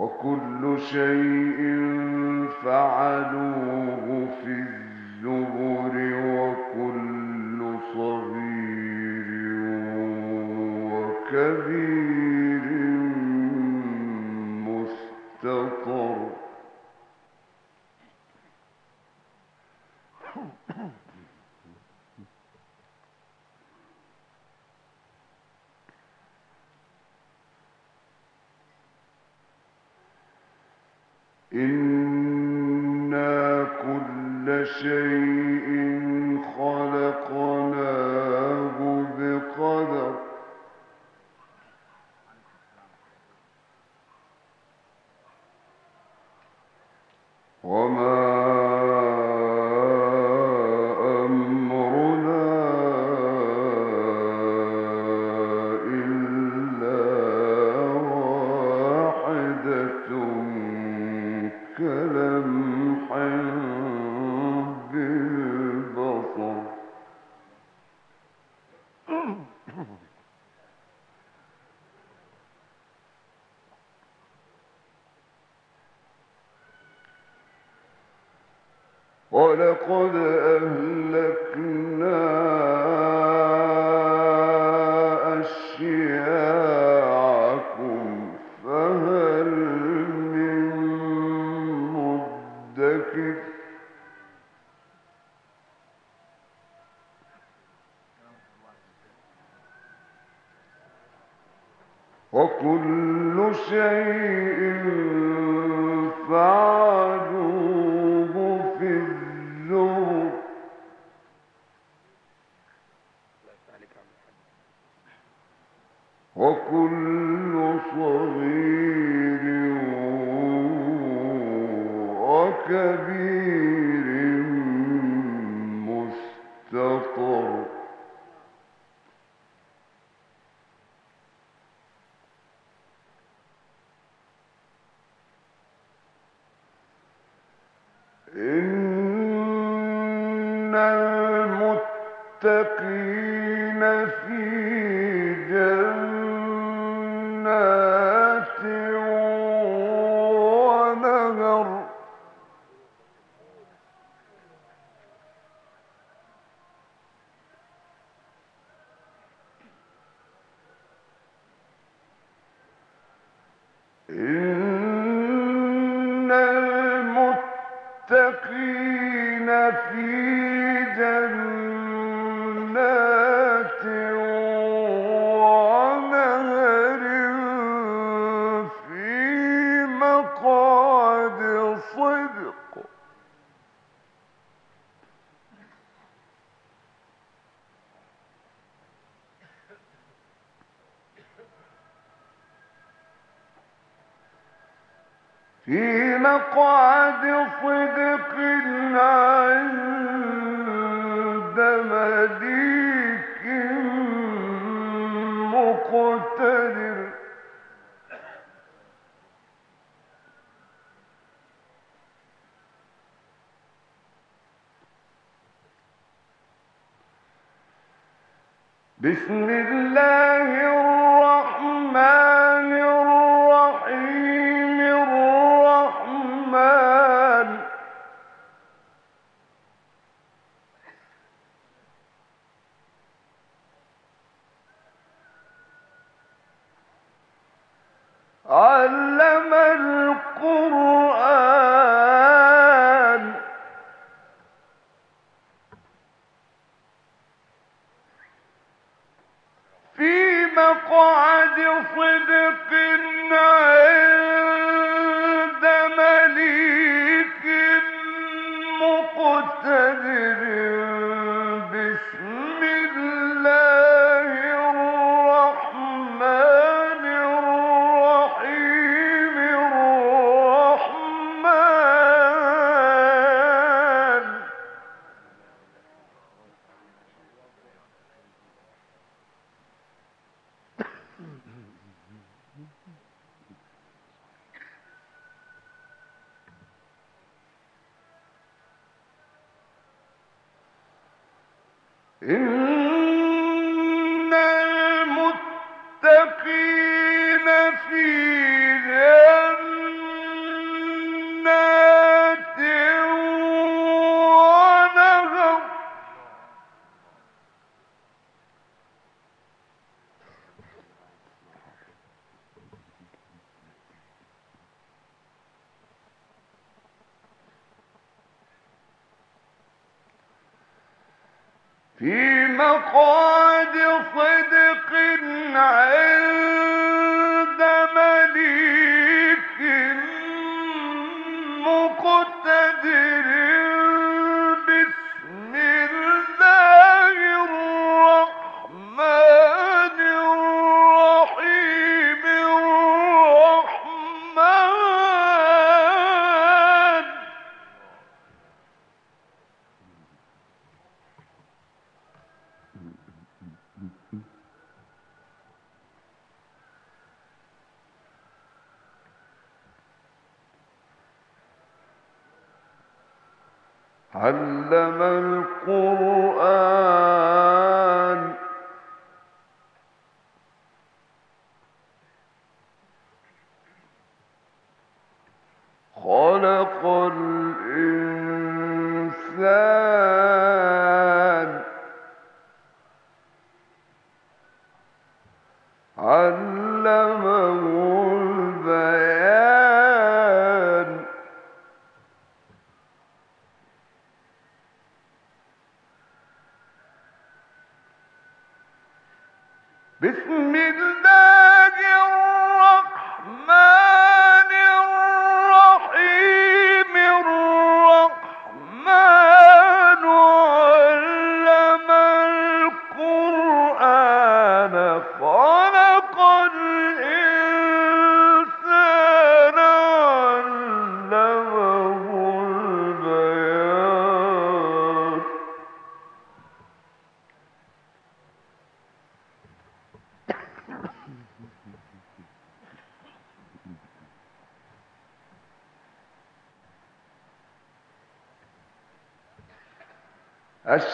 وكل شيء فعلوه في الزبر. وكل شيء فعلوا مليك مقتدر. بسم الله في مقعد صدق عند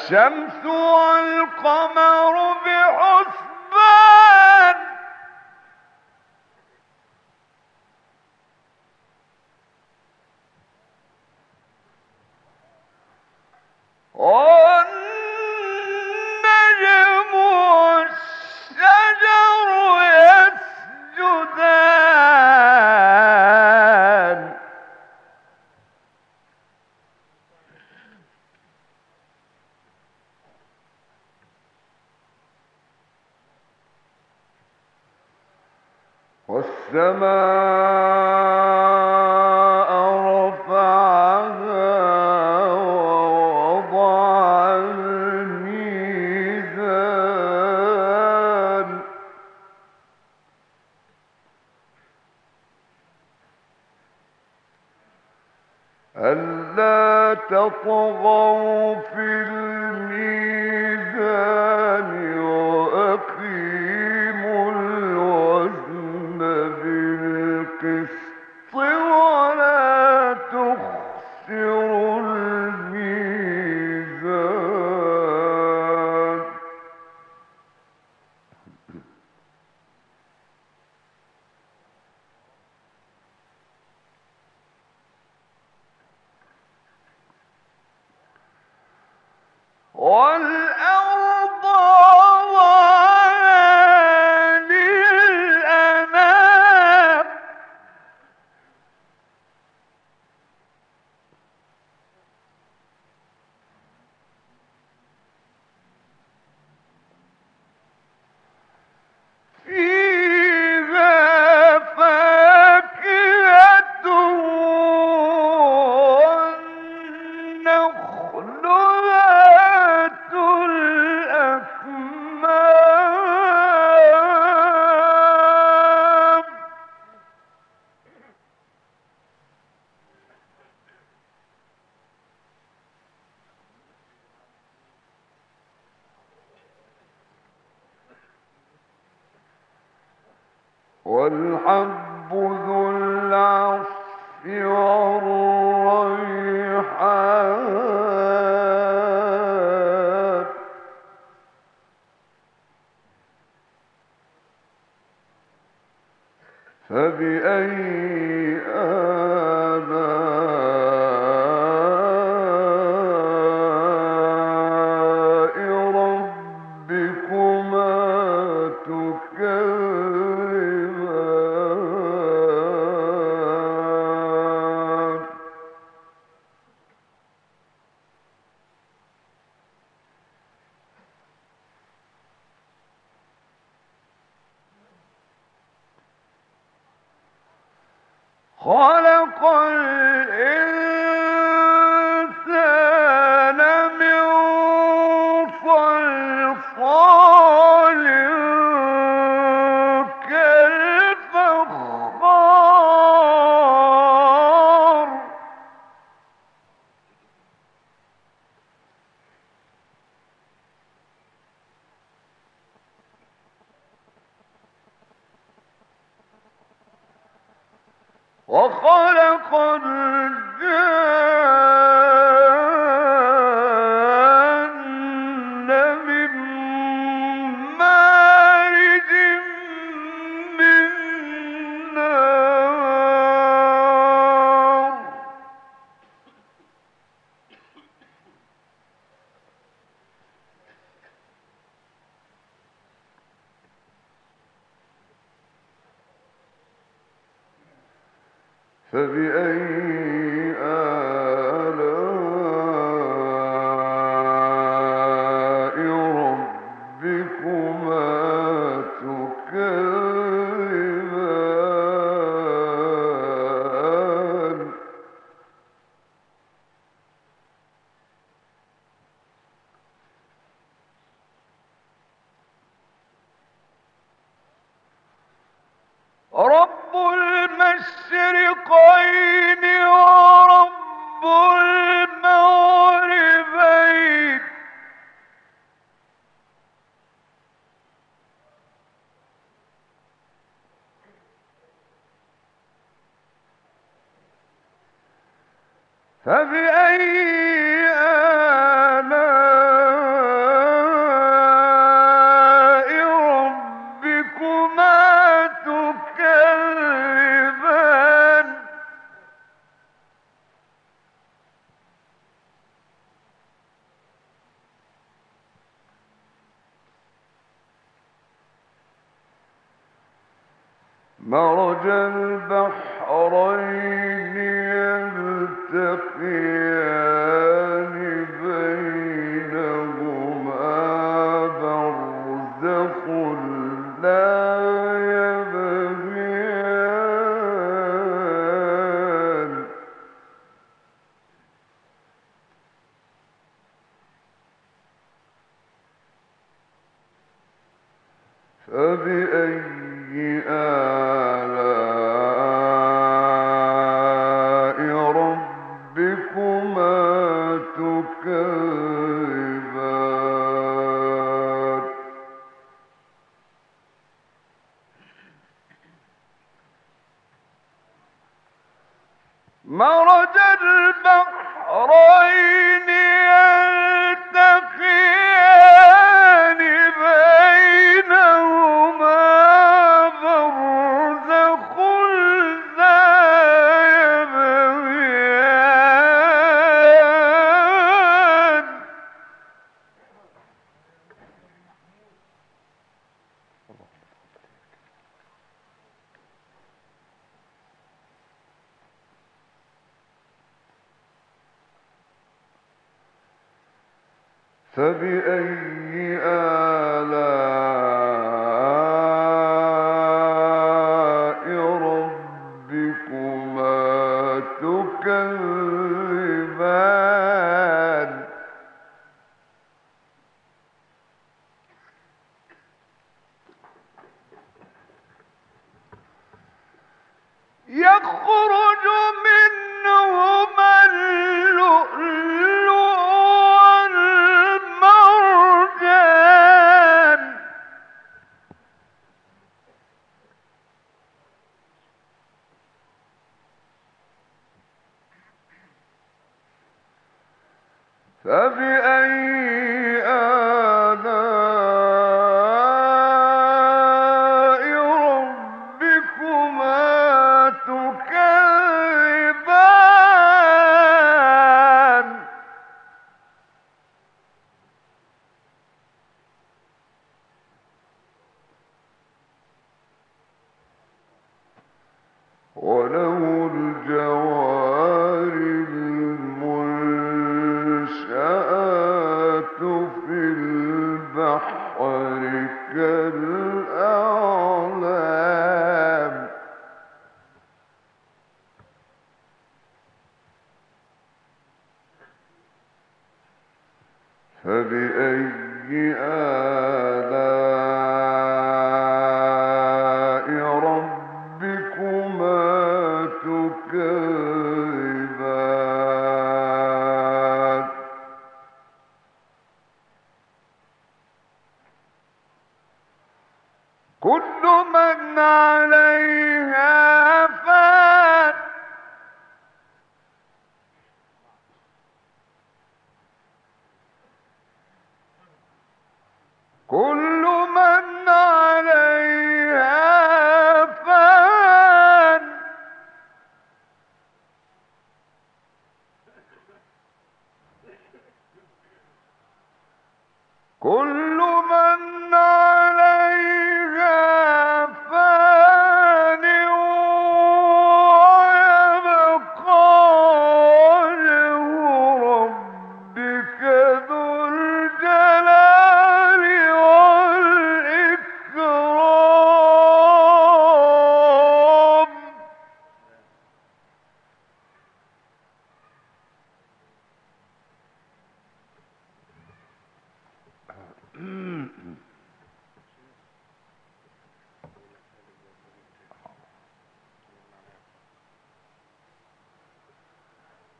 الشمس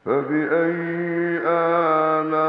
فبأي آلام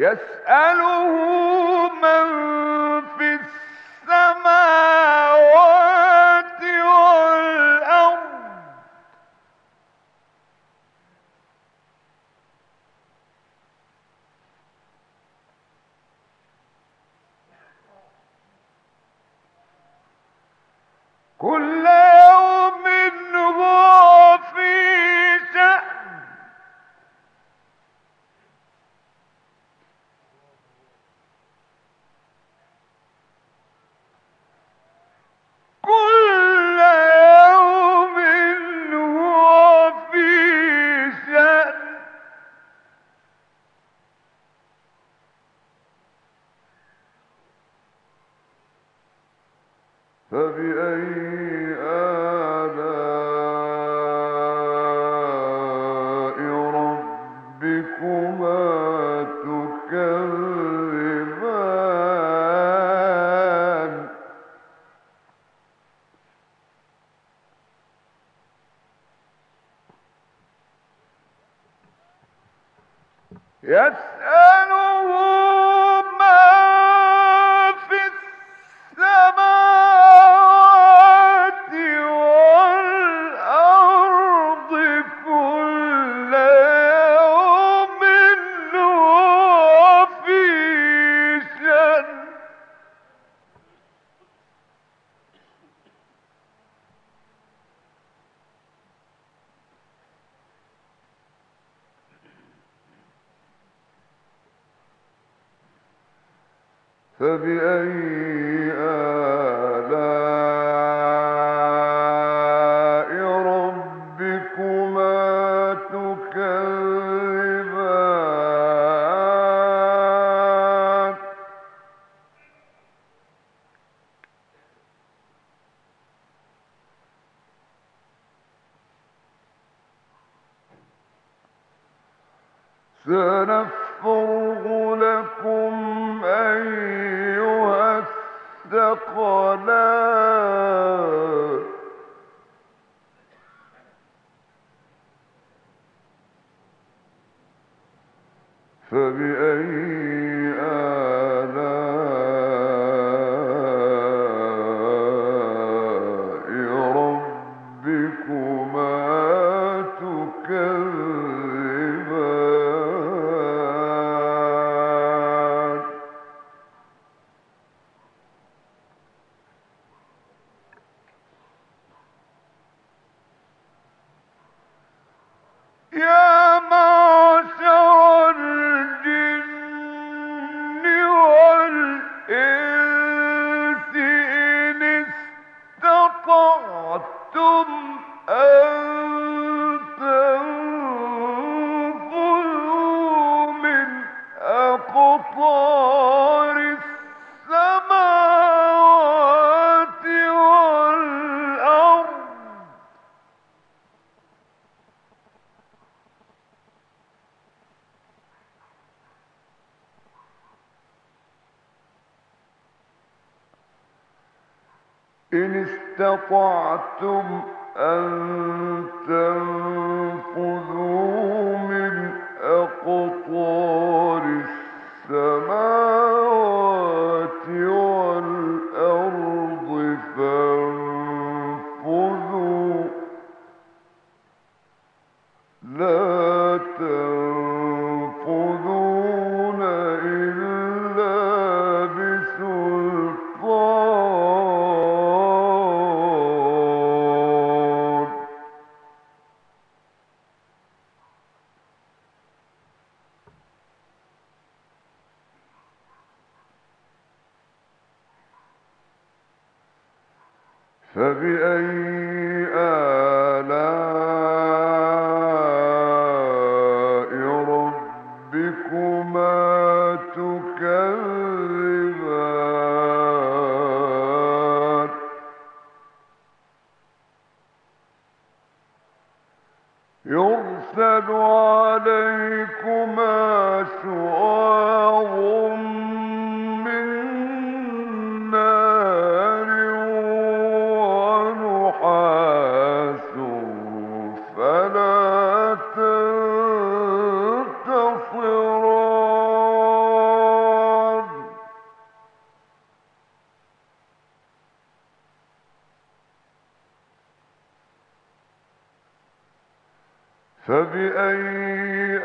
يسأله من گئی۔ فبأي آلام إن استطعتم أن تنفذوا من أقطار فبأي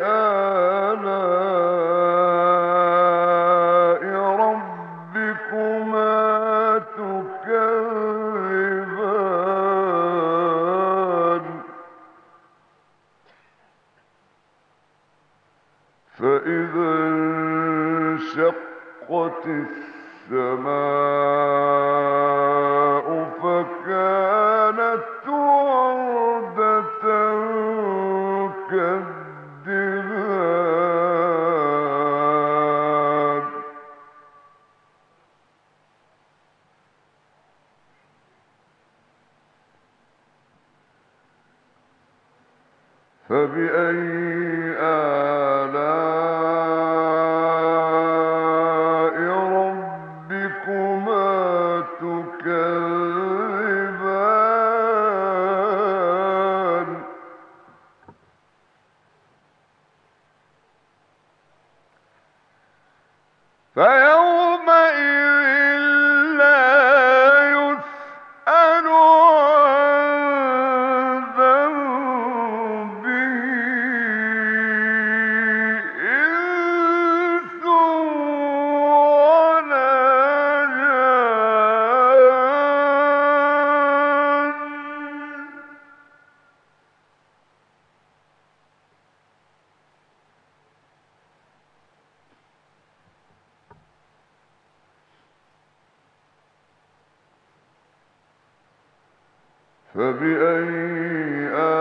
آلاء ربكما تكذبان فإذا انشقت السماء فبأي آه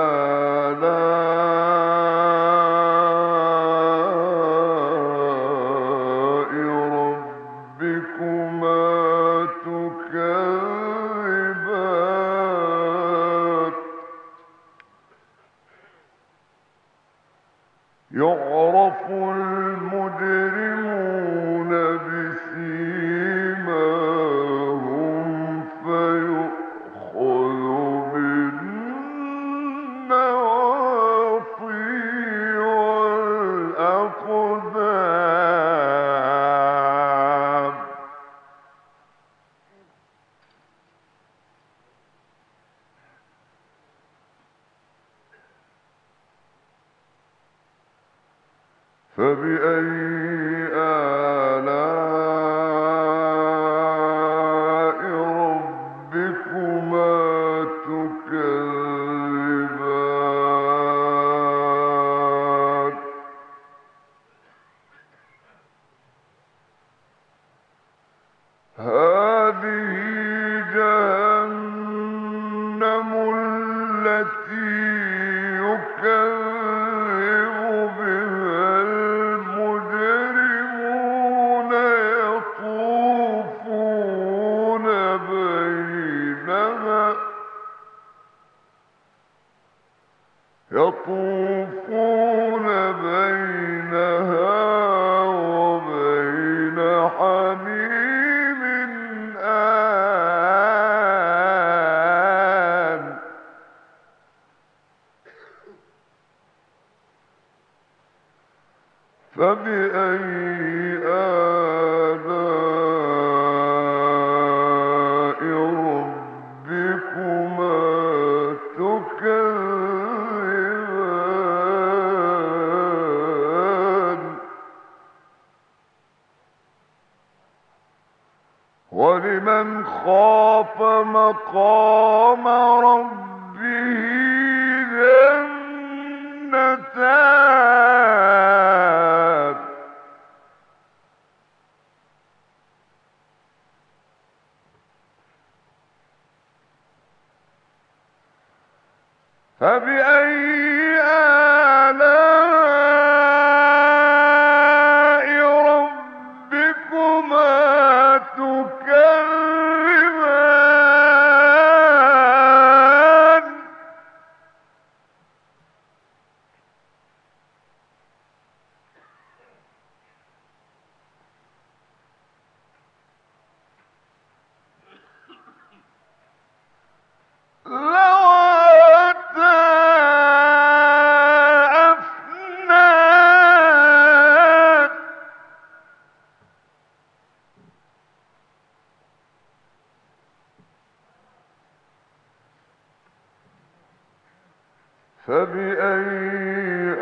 فبأي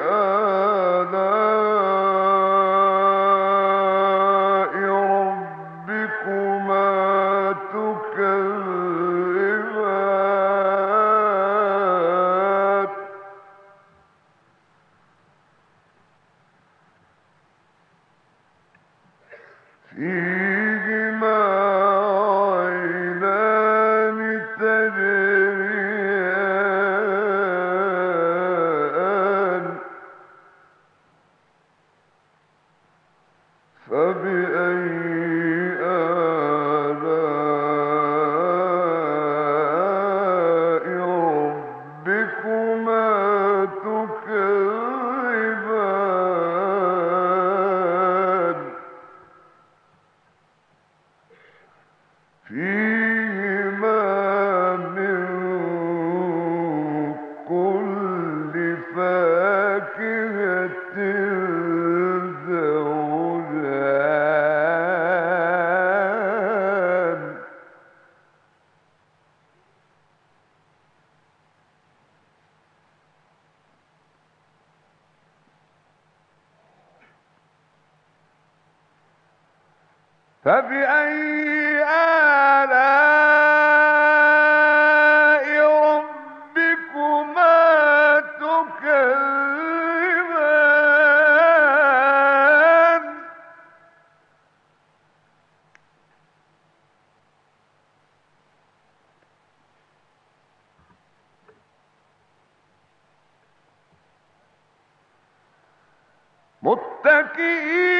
متقین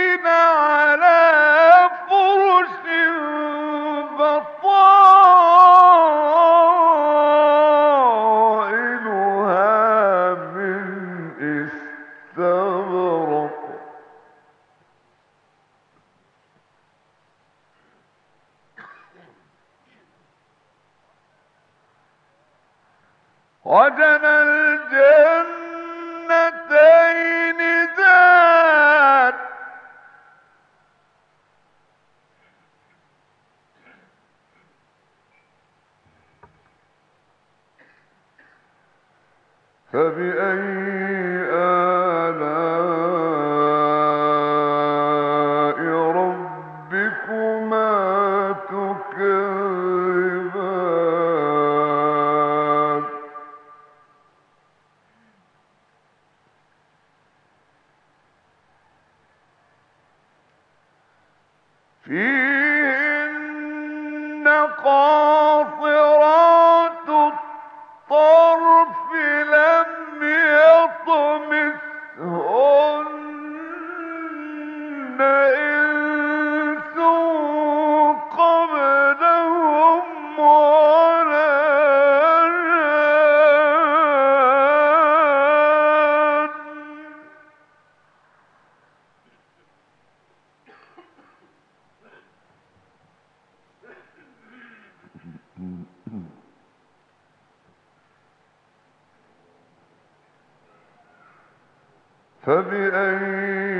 فبأي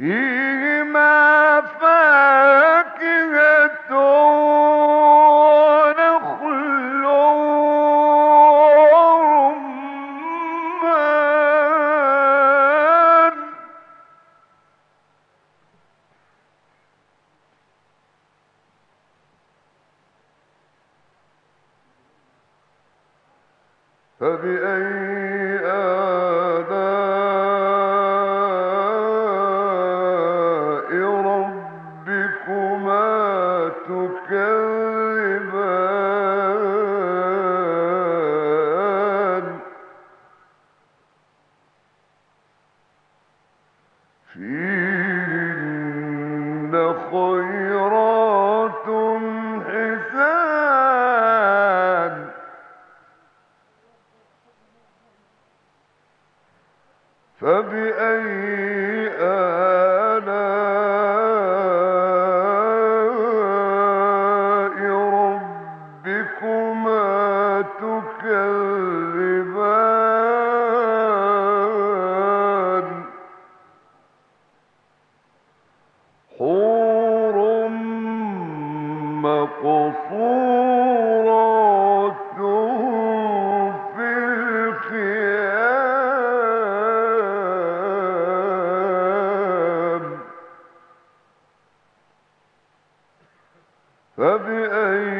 فيهما فبأي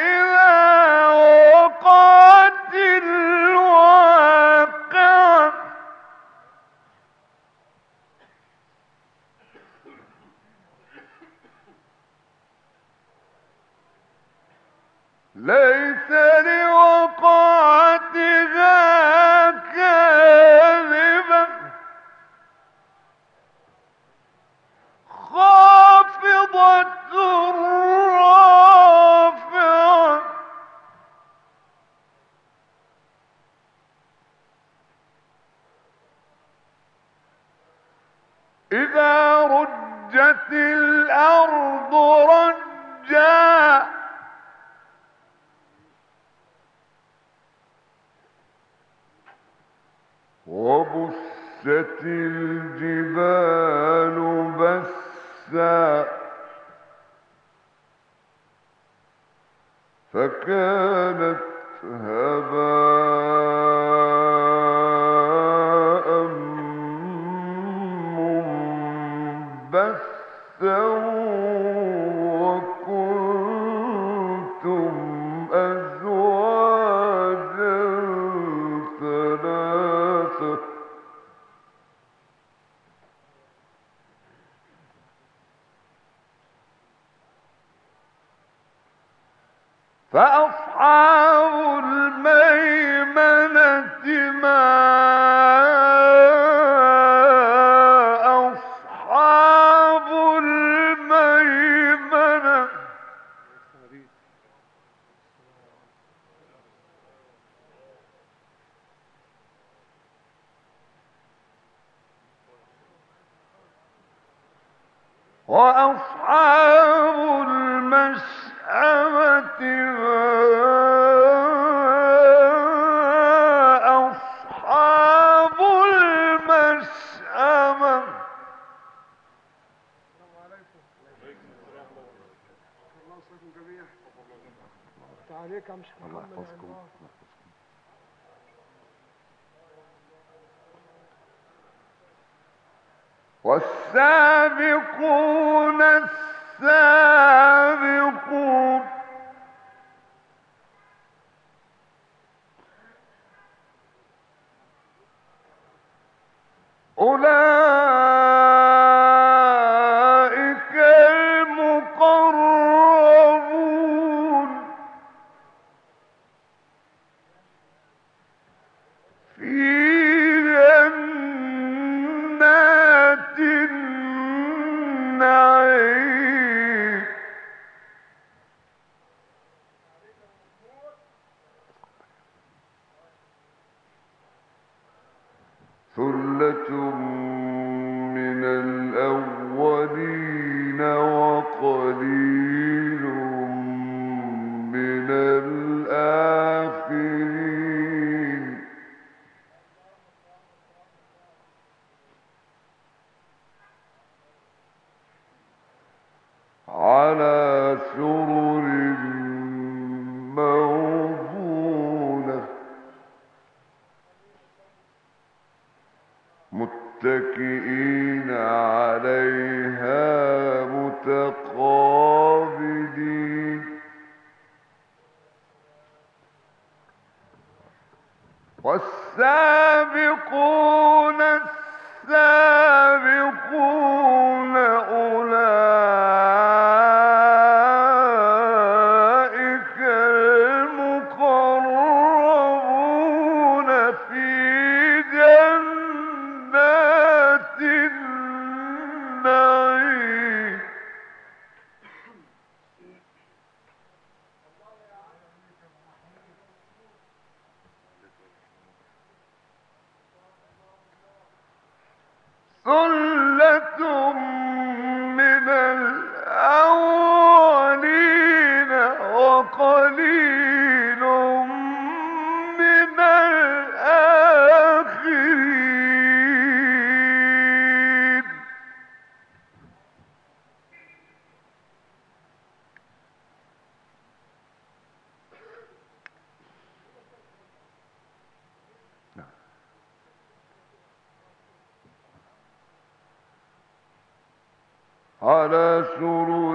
على سرور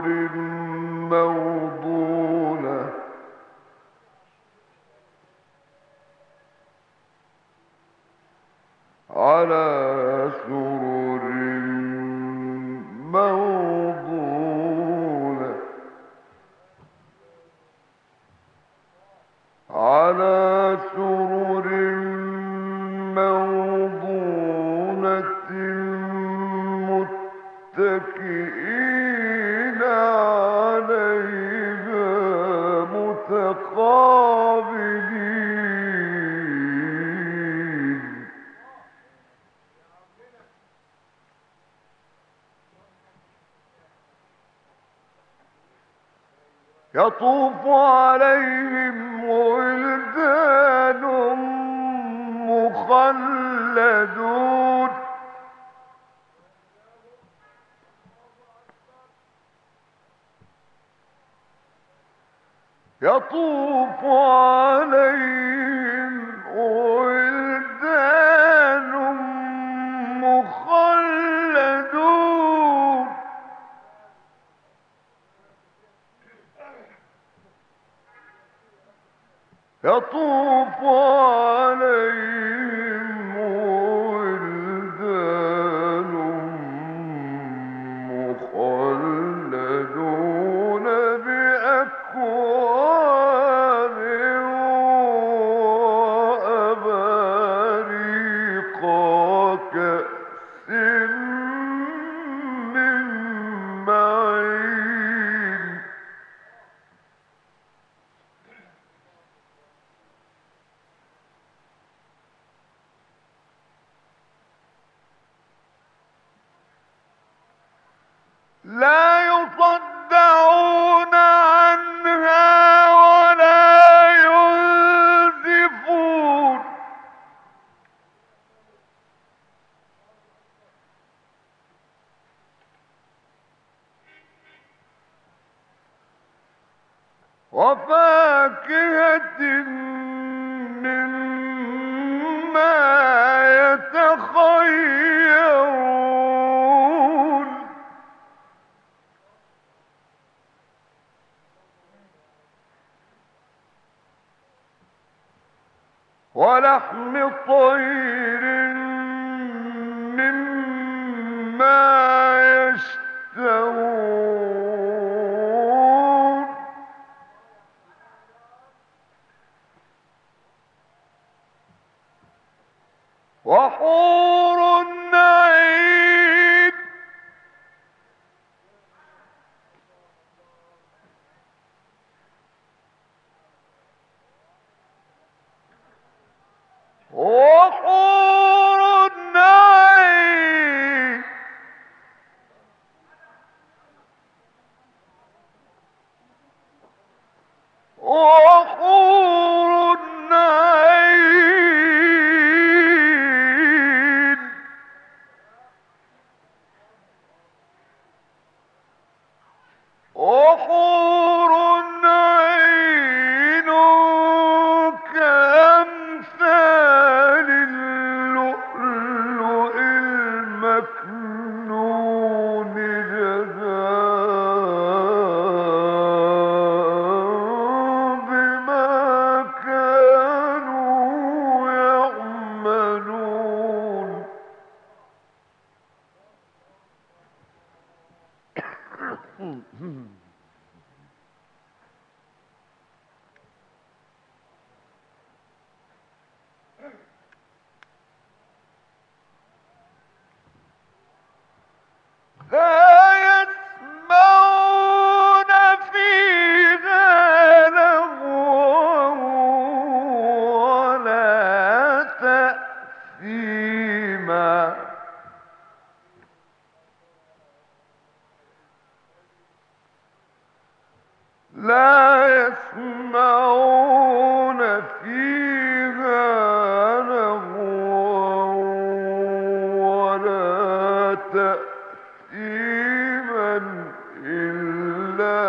إلا